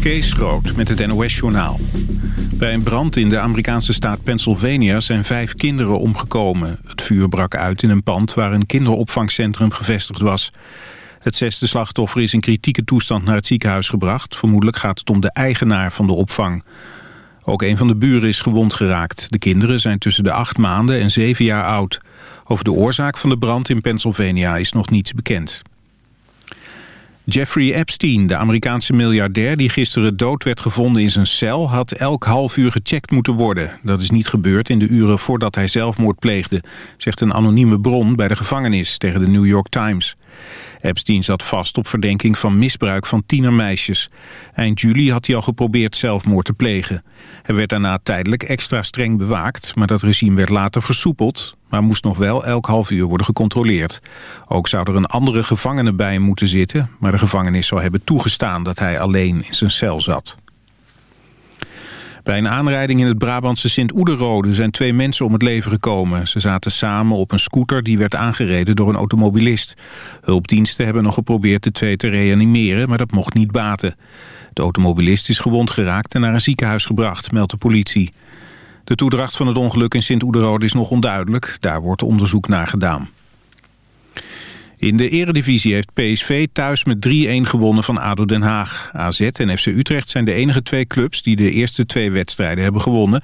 Kees Groot met het NOS-journaal. Bij een brand in de Amerikaanse staat Pennsylvania zijn vijf kinderen omgekomen. Het vuur brak uit in een pand waar een kinderopvangcentrum gevestigd was. Het zesde slachtoffer is in kritieke toestand naar het ziekenhuis gebracht. Vermoedelijk gaat het om de eigenaar van de opvang. Ook een van de buren is gewond geraakt. De kinderen zijn tussen de acht maanden en zeven jaar oud. Over de oorzaak van de brand in Pennsylvania is nog niets bekend. Jeffrey Epstein, de Amerikaanse miljardair die gisteren dood werd gevonden in zijn cel, had elk half uur gecheckt moeten worden. Dat is niet gebeurd in de uren voordat hij zelfmoord pleegde, zegt een anonieme bron bij de gevangenis tegen de New York Times. Epstein zat vast op verdenking van misbruik van tienermeisjes. Eind juli had hij al geprobeerd zelfmoord te plegen. Hij werd daarna tijdelijk extra streng bewaakt, maar dat regime werd later versoepeld, maar moest nog wel elk half uur worden gecontroleerd. Ook zou er een andere gevangene bij hem moeten zitten, maar de gevangenis zou hebben toegestaan dat hij alleen in zijn cel zat. Bij een aanrijding in het Brabantse Sint-Oederode zijn twee mensen om het leven gekomen. Ze zaten samen op een scooter die werd aangereden door een automobilist. Hulpdiensten hebben nog geprobeerd de twee te reanimeren, maar dat mocht niet baten. De automobilist is gewond geraakt en naar een ziekenhuis gebracht, meldt de politie. De toedracht van het ongeluk in Sint-Oederode is nog onduidelijk. Daar wordt onderzoek naar gedaan. In de eredivisie heeft PSV thuis met 3-1 gewonnen van ADO Den Haag. AZ en FC Utrecht zijn de enige twee clubs die de eerste twee wedstrijden hebben gewonnen.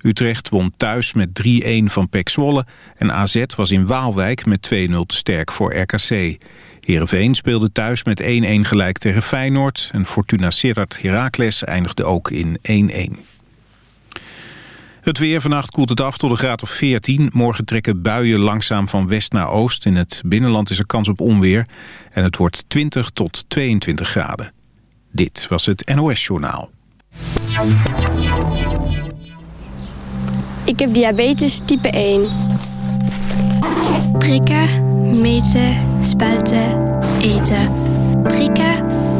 Utrecht won thuis met 3-1 van PEC Zwolle en AZ was in Waalwijk met 2-0 te sterk voor RKC. Heerenveen speelde thuis met 1-1 gelijk tegen Feyenoord en Fortuna Sittard Heracles eindigde ook in 1-1. Het weer vannacht koelt het af tot een graad of 14. Morgen trekken buien langzaam van west naar oost. In het binnenland is er kans op onweer. En het wordt 20 tot 22 graden. Dit was het NOS Journaal. Ik heb diabetes type 1. Prikken, meten, spuiten, eten. Prikken,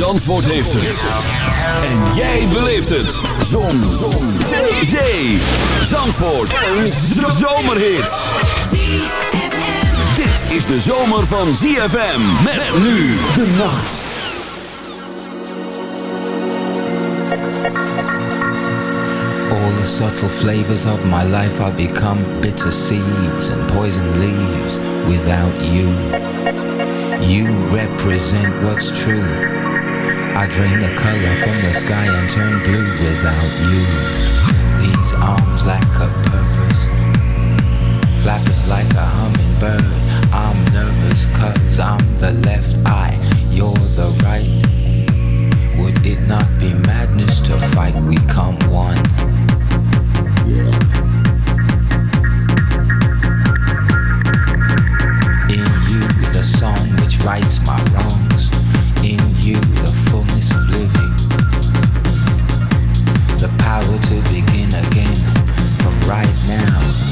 Zandvoort heeft het. En jij beleeft het. Zon. Zon. Zee. Zee. Zandvoort. Een zomerhit. Dit is de zomer van ZFM. Met nu de nacht. All the subtle flavors of my life have become bitter seeds and poison leaves without you. You represent what's true. I drain the color from the sky and turn blue without you. These arms lack a purpose, flapping like a hummingbird. I'm nervous cause I'm the left eye, you're the right. Would it not be madness to fight? We come one. In you, the song which rights my wrongs. In you, I were to begin again from right now.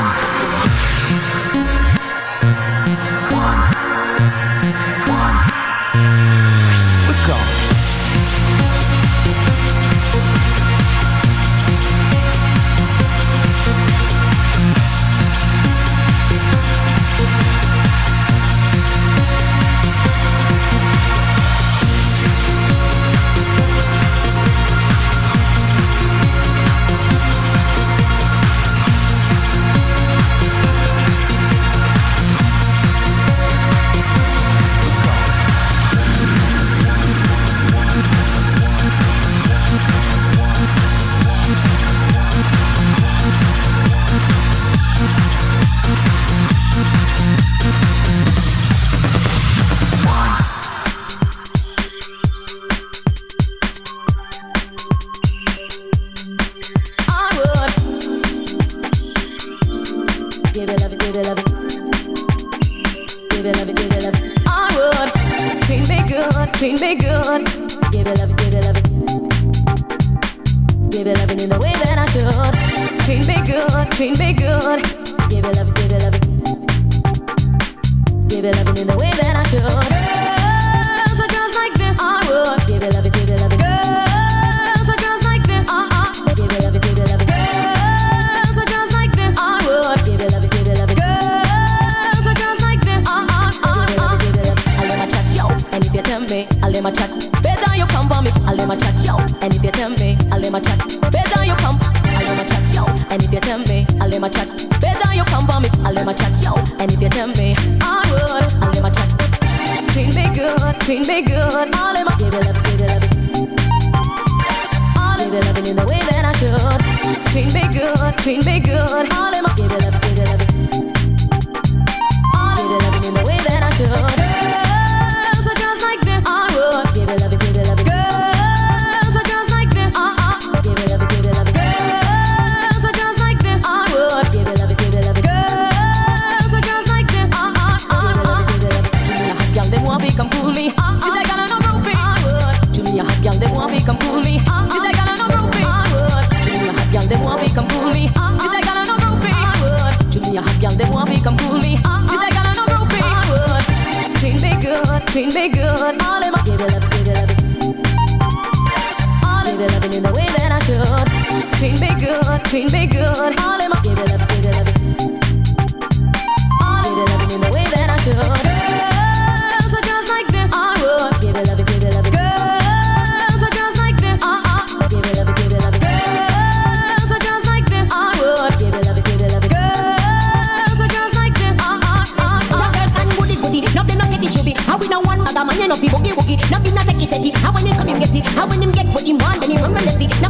One. Queen, be good, Queen, be good. All in my, give it up. treat me good. All in my Give it up, give it up. All in baby loving in the way that I could. Treat me good, treat me good. All in my Give it up. How when him get what he want, then he run relentlessly. Now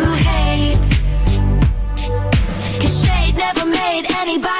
you hate. Cause shade never made anybody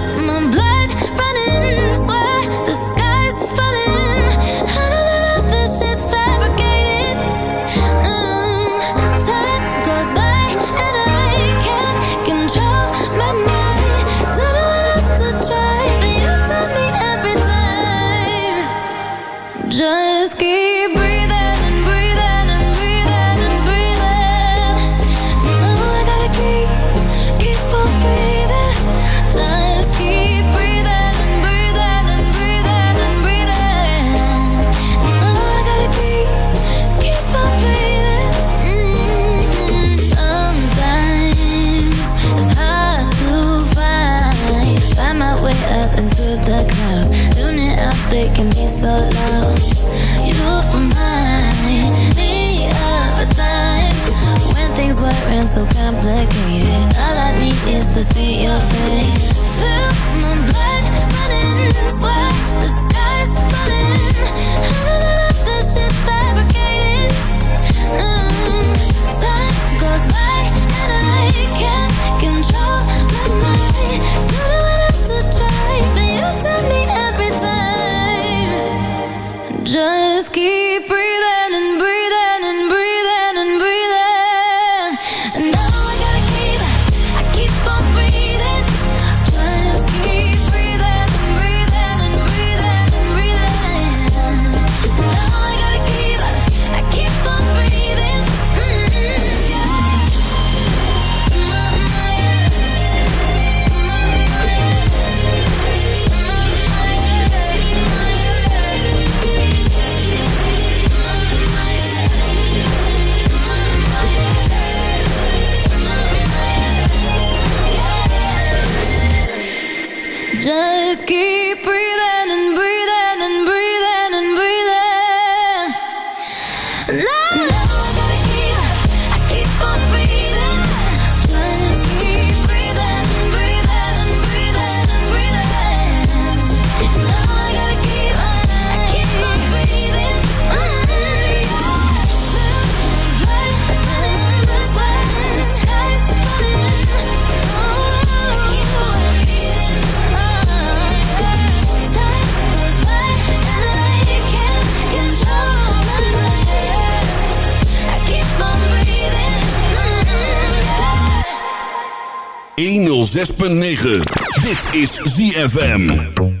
sabes que 106.9. Dit is ZFM.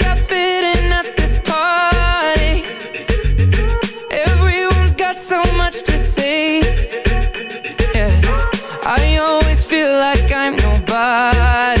nobody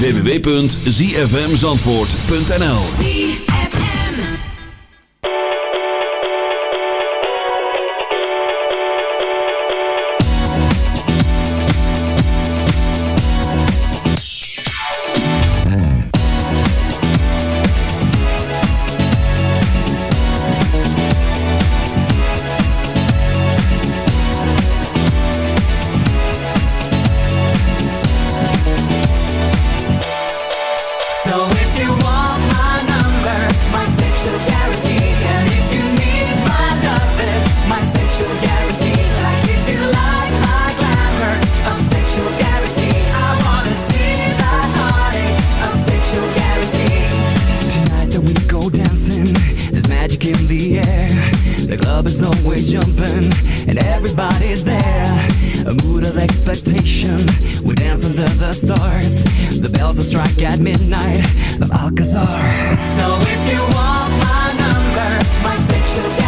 www.zfmzandvoort.nl under the stars. The bells will strike at midnight of Alcazar. So if you want my number, my sexual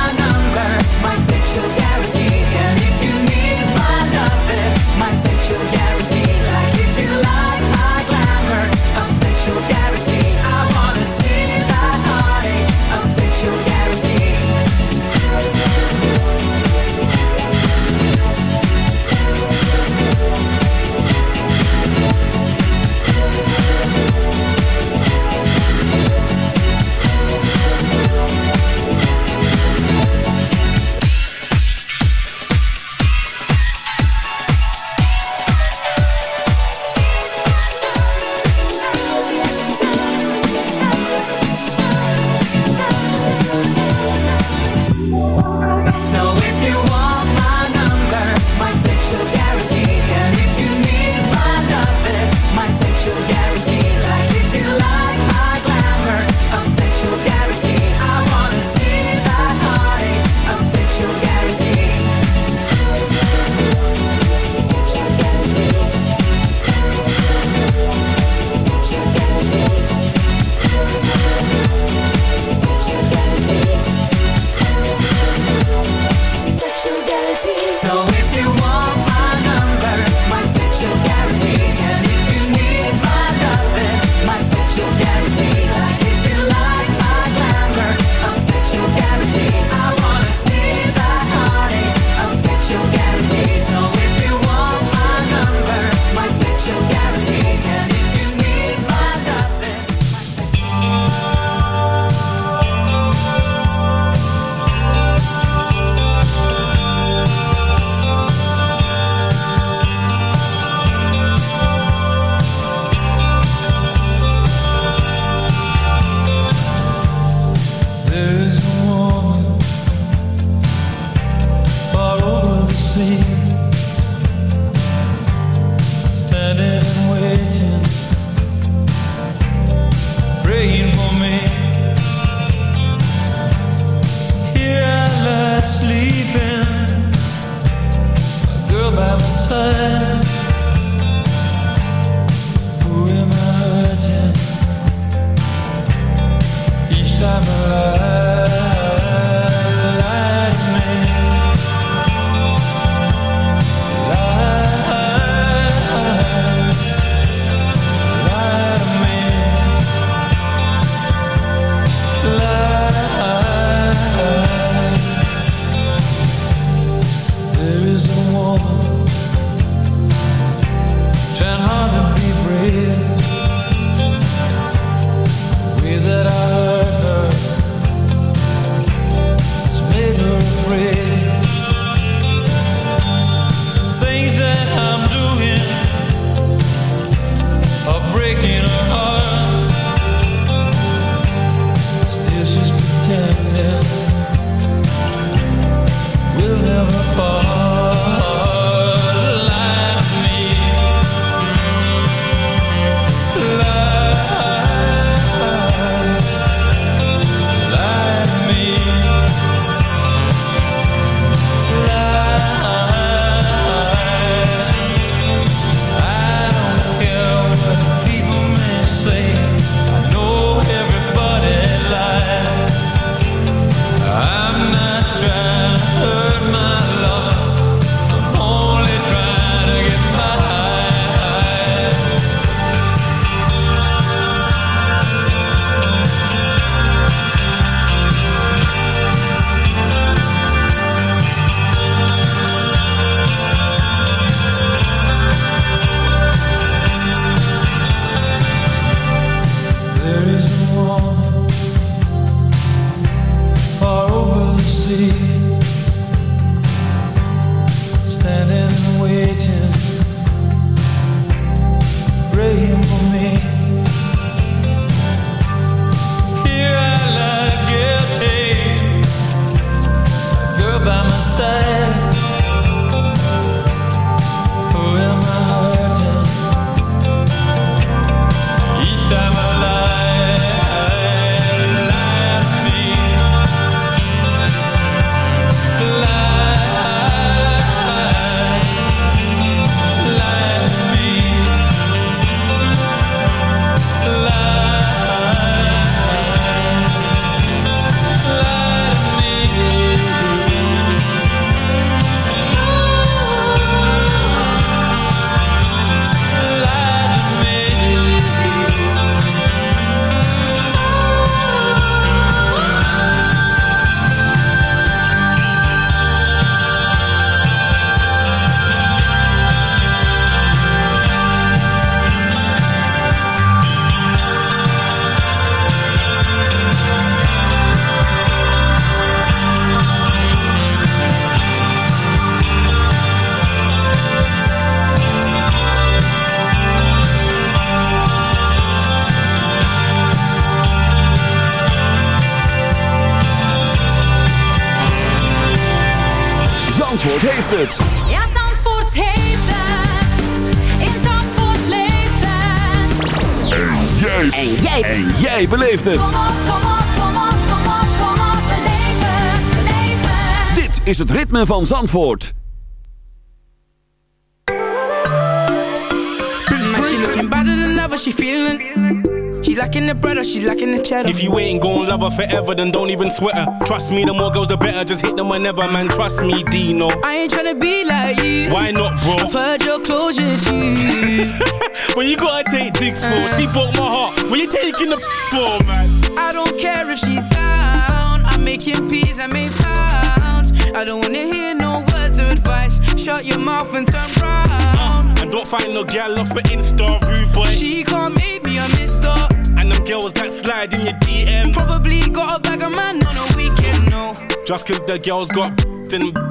beleeft het. Kom op, kom op, kom op. Beleef het, beleef het. Dit is het ritme van Zandvoort. She feeling. She lacking the bread or she lacking the cheddar. If you ain't gon' love her forever, then don't even sweat her. Trust me, the more girls, the better. Just hit them whenever, man. Trust me, Dino. I ain't tryna be like you. Why not, bro? I've heard your closure, G. when you gotta take dicks for, she broke my heart. When you taking the for, man? I don't care if she's down. I'm making peas, I make pounds. I don't wanna hear no words of advice. Shut your mouth and turn round. And don't find no gal off an Insta rude boy. She can't make me a mister. And them girls that slide in your DM. Probably got a bag of man on a weekend, no. Just cause the girls got then uh,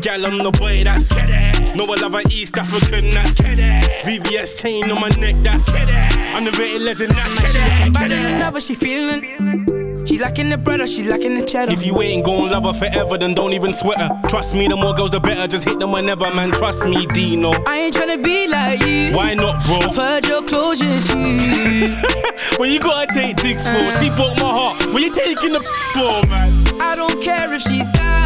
gal on the boy, that's No, I love an East African, that's VVS chain on my neck, that's I'm the Underrated legend, that's looking better than ever, she feeling. She lacking the bread or she lacking the cheddar. If you ain't gon' love her forever, then don't even sweat her. Trust me, the more girls, the better. Just hit them whenever, man. Trust me, Deno. I ain't tryna be like you. Why not, bro? I've heard your closure, G. when you gotta take dicks for, she broke my heart. When you taking the for, man? I don't care if she's down.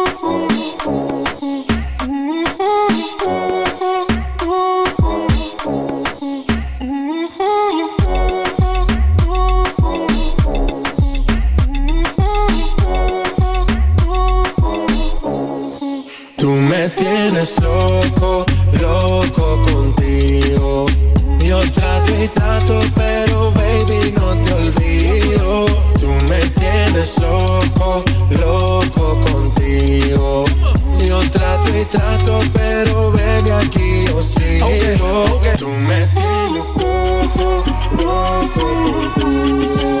Me tienes loco, loco contigo. Yo trato y trato, pero baby no te olvido. Tú me tienes loco, loco contigo. Yo trato y trato, pero baby aquí yo sigo. Tú me tienes loco, loco contigo.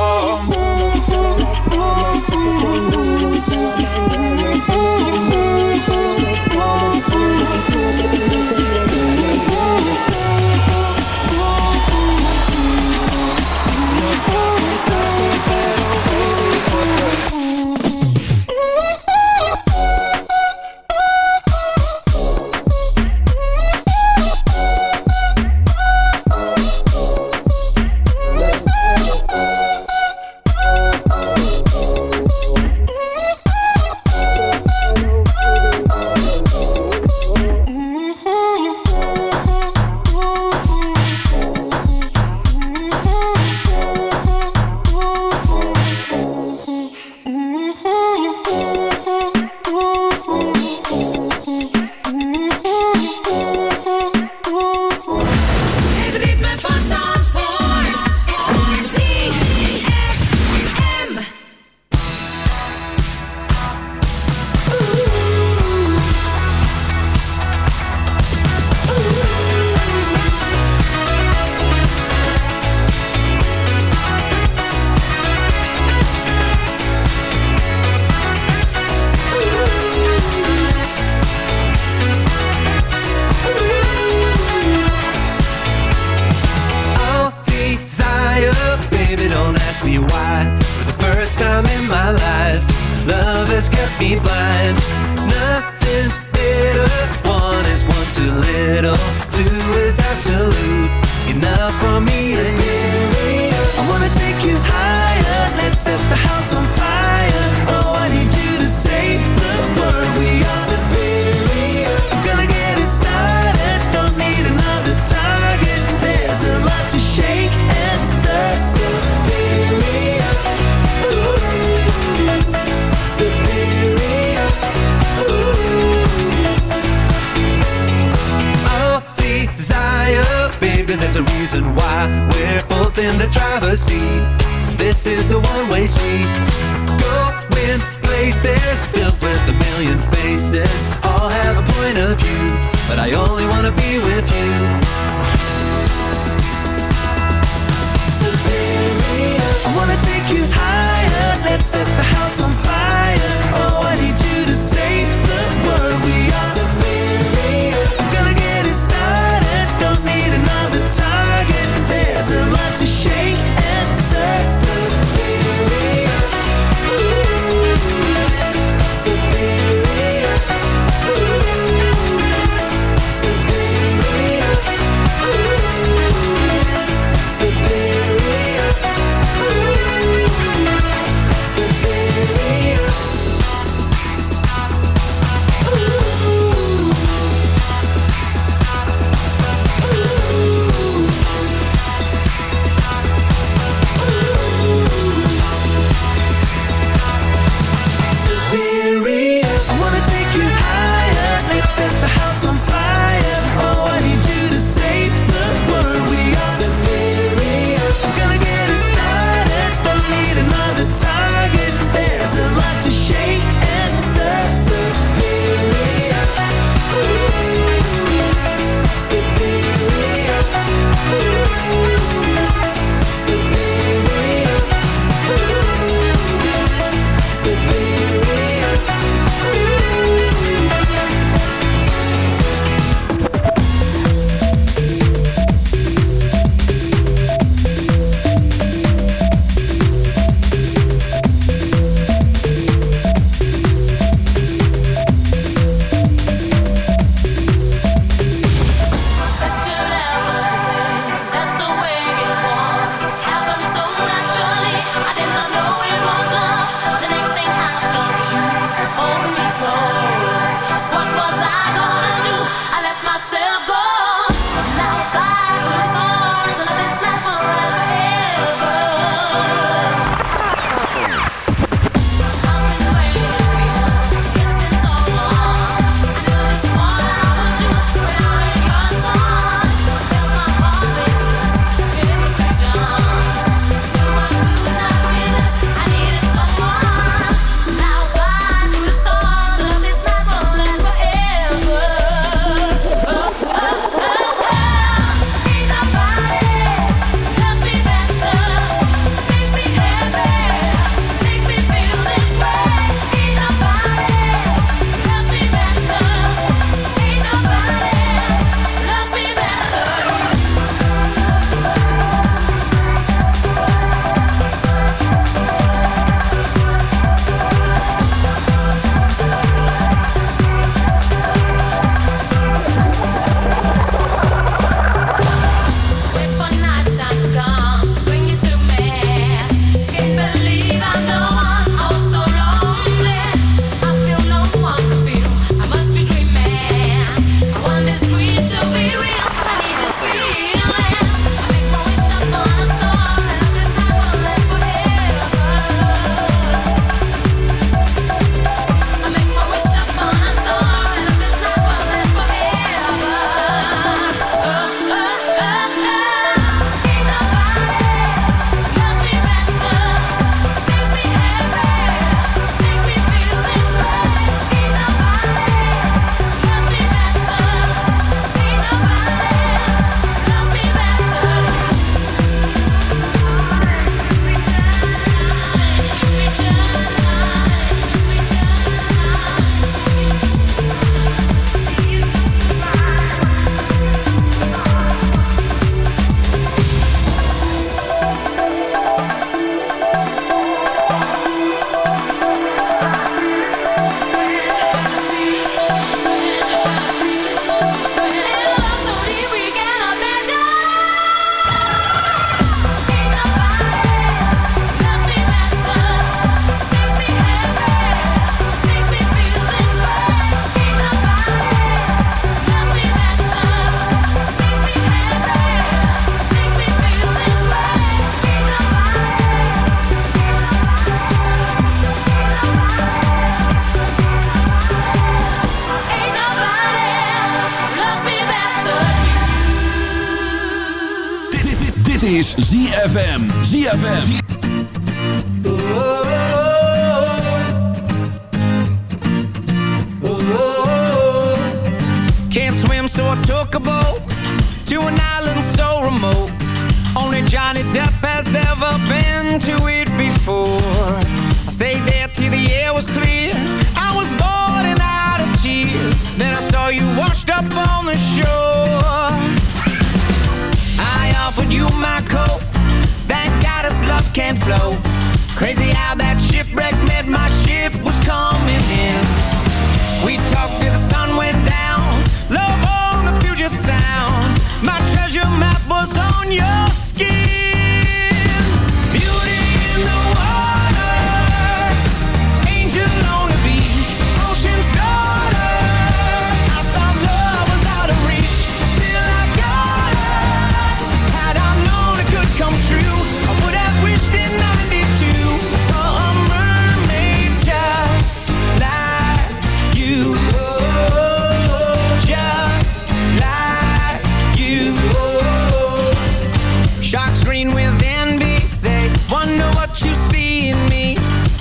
Dark screen with envy, they wonder what you see in me.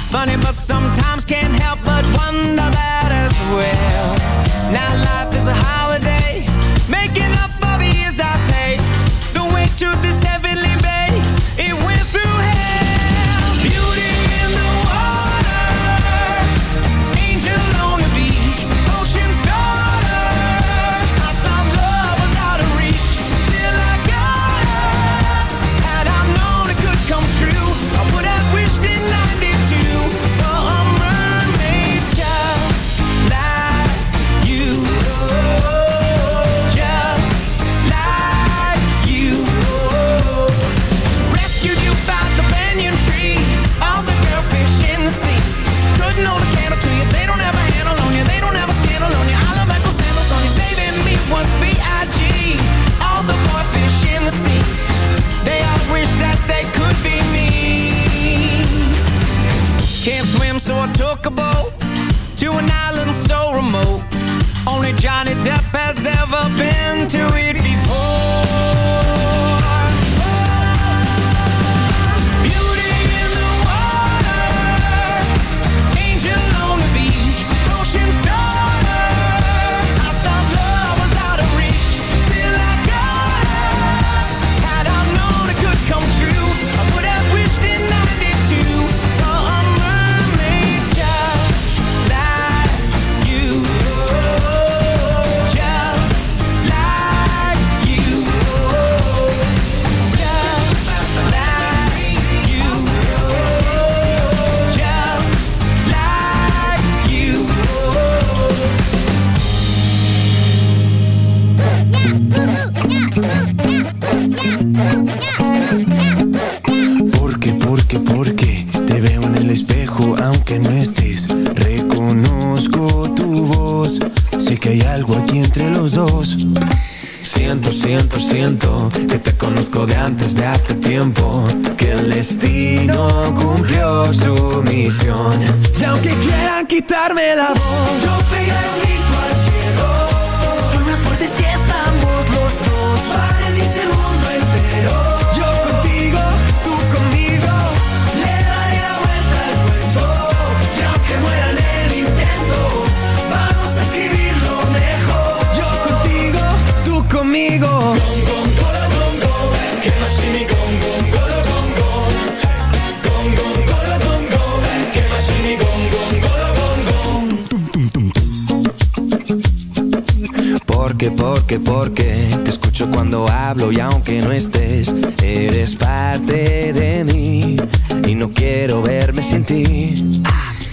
Funny, but sometimes can't help but wonder that as well. Now life is a holiday, make que no estés. Reconozco tu voz. Sé que hay algo aquí entre los dos. Siento, siento, siento Que te conozco de antes de hace tiempo. Que el destino cumplió su misión. Y aunque quieran quitarme la voz Yo pegaré un grito al cielo. Soy más fuerte si estamos los dos. que porque te escucho cuando hablo y aunque no estés, eres parte de mí y no quiero verme sin ti.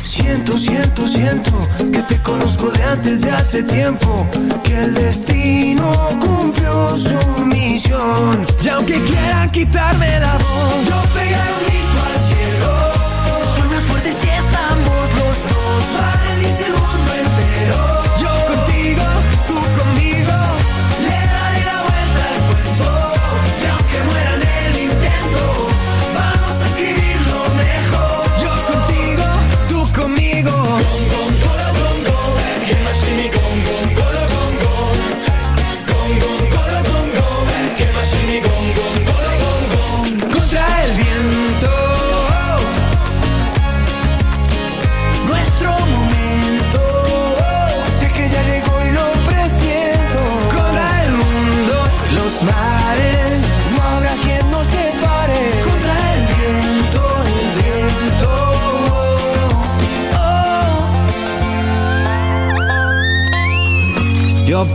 Siento, siento, siento que te conozco de antes de hace tiempo, que el destino cumplió su misión. Y aunque quieran quitarme la voz, yo pegaré un grito al cielo. Suena fuerte si estamos los dos.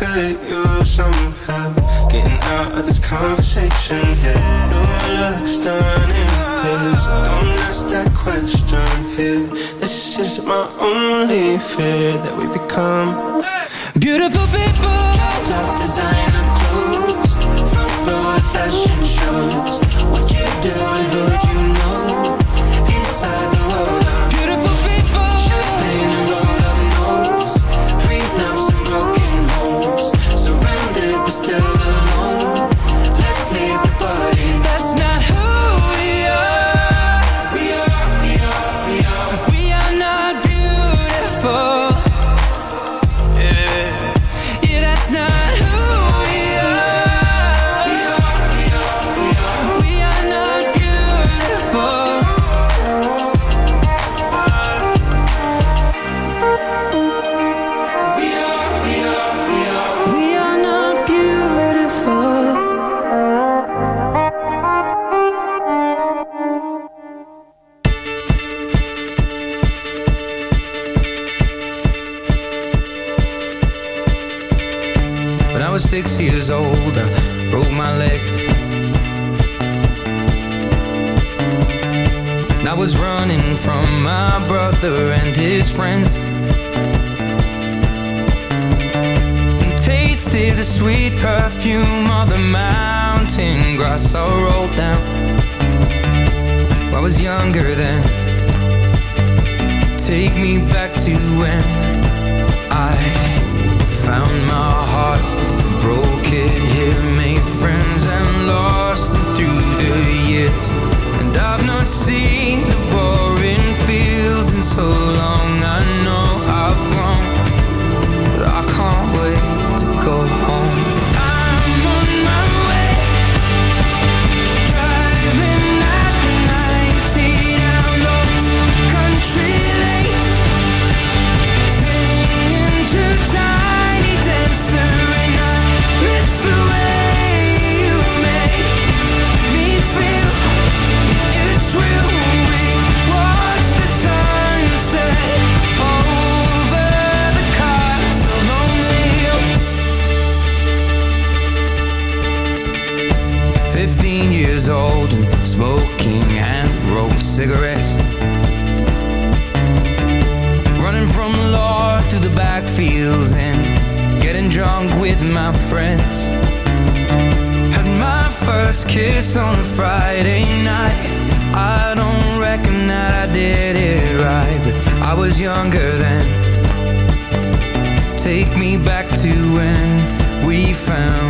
could use some help getting out of this conversation here. Your looks done in this. Don't ask that question here. This is my only fear that we become beautiful people. Top designer clothes, front row fashion shows. What you doing? Who'd you know? Inside the found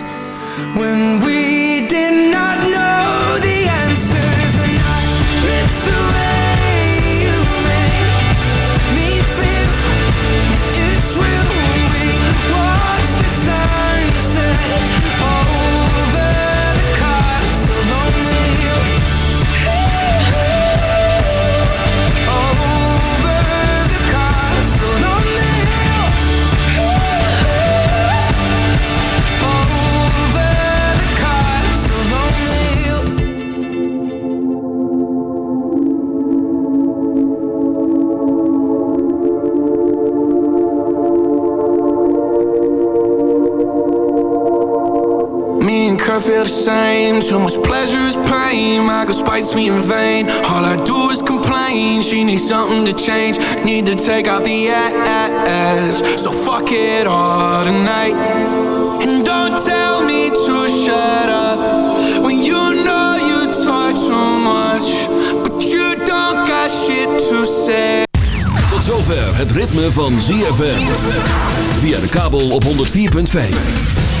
when we Too much pleasure is pain. My girl spites me in vain. All I do is complain. She needs something to change. Need to take out the ass. So fuck it all tonight. And don't tell me to shut up when you know you talk too much, but you don't got shit to say. Tot zover het ritme van ZFM. Via de kabel op 104.5.